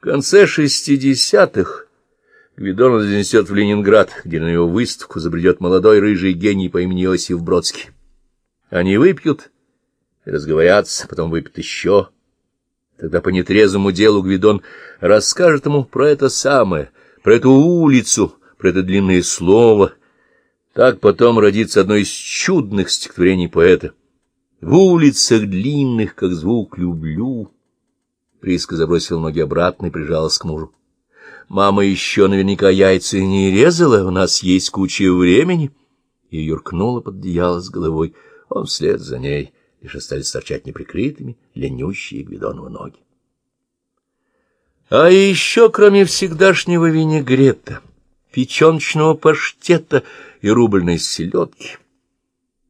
В конце шестидесятых Гвидона занесет в Ленинград, где на его выставку забредет молодой рыжий гений по имени Иосиф Бродский. Они выпьют и разговорятся, потом выпьют еще. Тогда по нетрезвому делу Гвидон расскажет ему про это самое, про эту улицу, про это длинное слово. Так потом родится одно из чудных стихотворений поэта. «В улицах длинных, как звук, люблю». Приска забросила ноги обратно и прижалась к мужу. «Мама еще наверняка яйца не резала, у нас есть куча времени». И юркнула под одеяло с головой. Он вслед за ней, лишь остались торчать неприкрытыми, ленющие Гвидоновы ноги. А еще, кроме всегдашнего винегрета, печеночного паштета и рубльной селедки,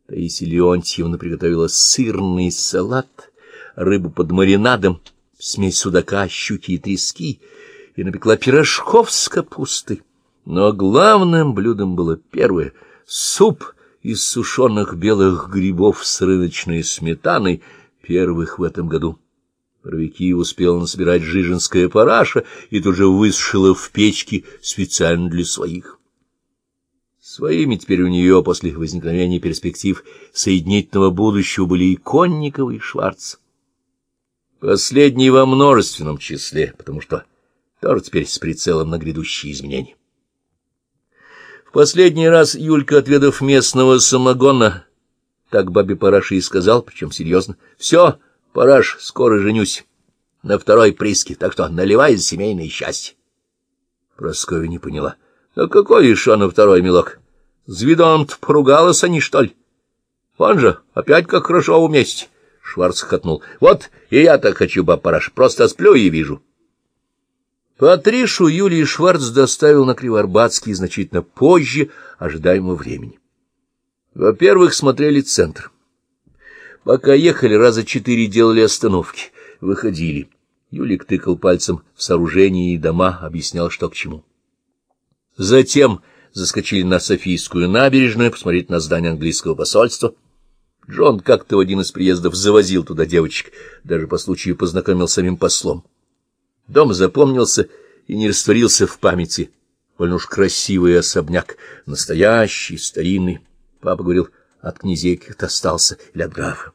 Таисия Леонтьевна приготовила сырный салат, рыбу под маринадом, смесь судака, щуки и трески, и напекла пирожков с капустой. Но главным блюдом было первое — суп из сушеных белых грибов с рыночной сметаной, первых в этом году. Паровики успела насобирать жиженская параша и тут же высушила в печке специально для своих. Своими теперь у нее после возникновения перспектив соединительного будущего были и Конникова, и Шварц. Последний во множественном числе, потому что тоже теперь с прицелом на грядущие изменения. В последний раз Юлька, отведав местного самогона, так бабе Параши и сказал, причем серьезно, «Все, Параш, скоро женюсь на второй приске, так что наливай за семейное счастье». Прасковья не поняла. «Да какой еще на второй, милок? С видом поругалась они, что ли? Вон же, опять как хорошо вместе». Шварц хотнул. Вот и я так хочу, баб просто сплю и вижу. Патришу Юлий Шварц доставил на Кривоарбатский значительно позже ожидаемого времени. Во-первых, смотрели центр. Пока ехали, раза четыре делали остановки, выходили. Юлик тыкал пальцем в сооружения и дома, объяснял, что к чему. Затем заскочили на Софийскую набережную посмотреть на здание английского посольства — Джон как-то в один из приездов завозил туда девочек, даже по случаю познакомил с самим послом. Дом запомнился и не растворился в памяти. Больно уж красивый особняк, настоящий, старинный. Папа говорил, от князей как-то остался или от графа.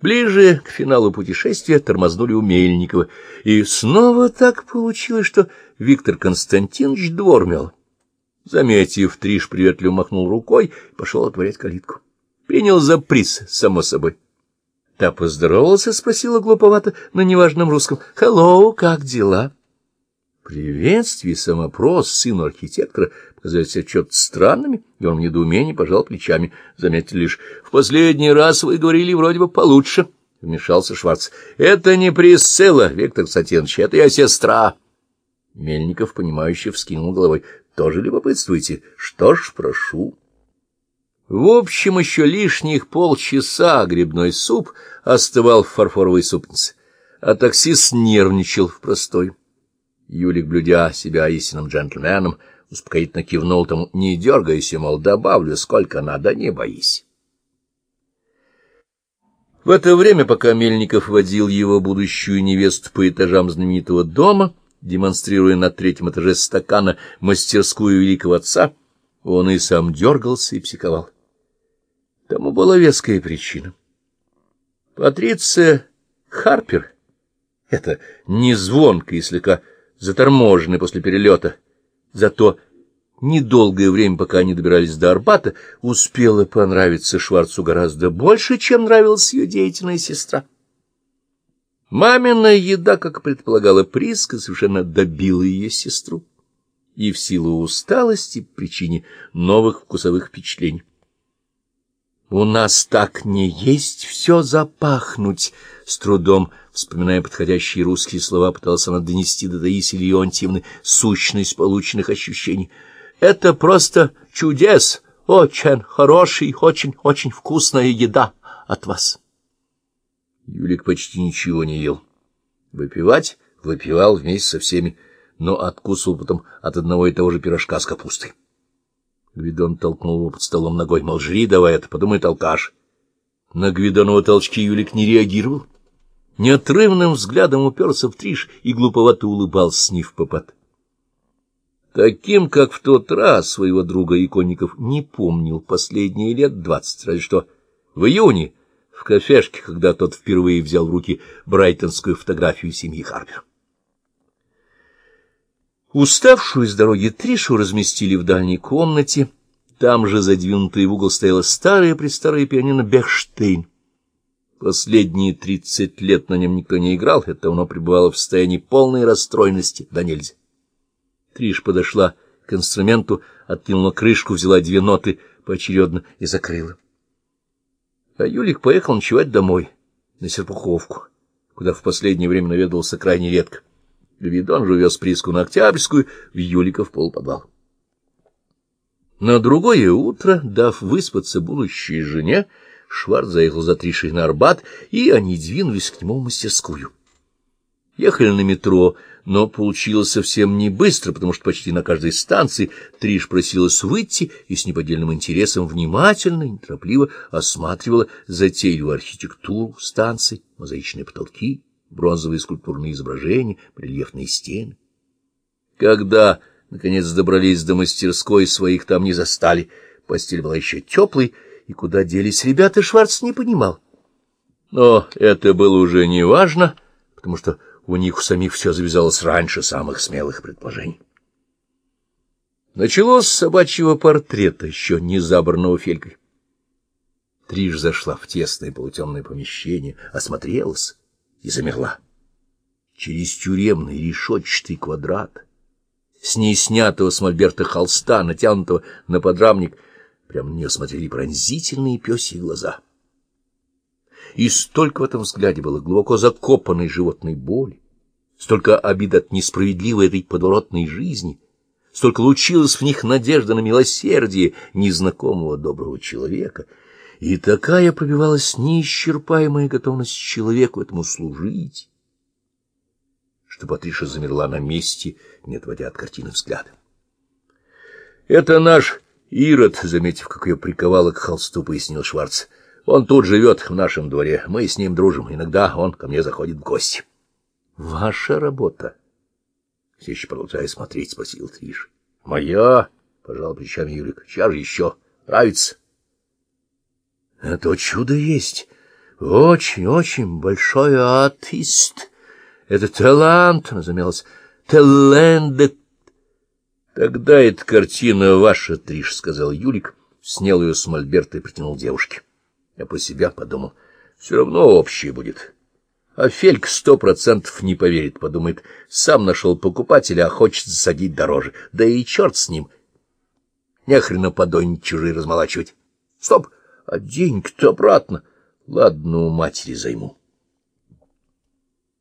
Ближе к финалу путешествия тормознули у Мельникова, и снова так получилось, что Виктор Константинович двор мял. Заметив, Триш приветливо махнул рукой и пошел отворять калитку. Принял за приз, само собой. Та поздоровался, спросила глуповато на неважном русском. «Хеллоу, как дела?» Приветствие, самопрос сыну архитектора показались отчет странными, и он в недоумении пожал плечами. Заметили лишь, в последний раз вы говорили вроде бы получше, — вмешался Шварц. — Это не Присцилла, Виктор Сатенович, это я сестра. Мельников, понимающе вскинул головой. — Тоже любопытствуете? Что ж, прошу. В общем, еще лишних полчаса грибной суп остывал в фарфоровой супнице, а таксист нервничал в простой. Юлик, блюдя себя истинным джентльменом, успокоительно кивнул тому, не дергайся, мол, добавлю, сколько надо, не боись. В это время, пока Мельников водил его будущую невесту по этажам знаменитого дома, демонстрируя на третьем этаже стакана мастерскую великого отца, он и сам дергался и психовал. Тому была веская причина. Патриция Харпер, это не звонко и слегка заторможенный после перелета, зато недолгое время, пока они добирались до Арбата, успела понравиться Шварцу гораздо больше, чем нравилась ее деятельная сестра. Мамина еда, как предполагала Приска, совершенно добила ее сестру и в силу усталости причине новых вкусовых впечатлений. У нас так не есть все запахнуть. С трудом, вспоминая подходящие русские слова, пытался она донести до Таисии Леонтьевны сущность полученных ощущений. Это просто чудес, очень хороший, очень-очень вкусная еда от вас. Юлик почти ничего не ел. Выпивать выпивал вместе со всеми, но откусывал потом от одного и того же пирожка с капустой. Гвидон толкнул его под столом ногой. Мол, жри давай это, подумай, толкаш. На Гвидонова толчки Юлик не реагировал. неотрывным взглядом уперся в Триш и глуповато улыбался с ней в попад. Таким, как в тот раз, своего друга Иконников не помнил последние лет двадцать, разве что в июне в кафешке, когда тот впервые взял в руки брайтонскую фотографию семьи Харпер. Уставшую с дороги Тришу разместили в дальней комнате. Там же, задвинутая в угол, стояла старая-престарая пианино Бехштейн. Последние тридцать лет на нем никто не играл, это оно пребывало в состоянии полной расстроенности, да нельзя. Триш подошла к инструменту, откинула крышку, взяла две ноты поочередно и закрыла. А Юлик поехал ночевать домой, на Серпуховку, куда в последнее время наведывался крайне редко. Гвидон же вез Приску на Октябрьскую, в Юлика в полподвал. На другое утро, дав выспаться будущей жене, Шварц заехал за Тришей на Арбат, и они двинулись к нему в мастерскую. Ехали на метро, но получилось совсем не быстро, потому что почти на каждой станции Триш просилась выйти и с неподдельным интересом внимательно и неторопливо осматривала затейливую архитектуру станций, мозаичные потолки, бронзовые скульптурные изображения, рельефные стены. Когда, наконец, добрались до мастерской, своих там не застали. Постель была еще теплой, и куда делись ребята, Шварц не понимал. Но это было уже не важно, потому что у них у самих все завязалось раньше самых смелых предположений. Началось с собачьего портрета, еще не забранного фелькой. Триж зашла в тесное полутемное помещение, осмотрелась и замерла. Через тюремный решетчатый квадрат, с ней снятого с мольберта холста, натянутого на подрамник, прямо на нее смотрели пронзительные пёсьи глаза — и столько в этом взгляде было глубоко закопанной животной боли, столько обид от несправедливой этой подворотной жизни, столько лучилась в них надежда на милосердие незнакомого доброго человека, и такая пробивалась неисчерпаемая готовность человеку этому служить, что Патриша замерла на месте, не отводя от картины взгляда. — Это наш Ирод, — заметив, как ее приковало к холсту, пояснил Шварц. Он тут живет в нашем дворе, мы с ним дружим, иногда он ко мне заходит в гости. — Ваша работа? — все еще продолжая смотреть, спросил Триш. — Моя, — пожал плечами Юлик, — чья же еще? Нравится? — Это чудо есть. Очень-очень большой артист. Это талант, она замялась. Талент. Тогда эта картина ваша, Триш, — сказал Юлик, снял ее с мольберта и притянул девушке. Я по себя подумал, все равно общее будет. А Фельк сто процентов не поверит, подумает, сам нашел покупателя, а хочет засадить дороже. Да и черт с ним. Нехрена подонь чужие размолачивать. Стоп, а деньги-то обратно. Ладно, у матери займу.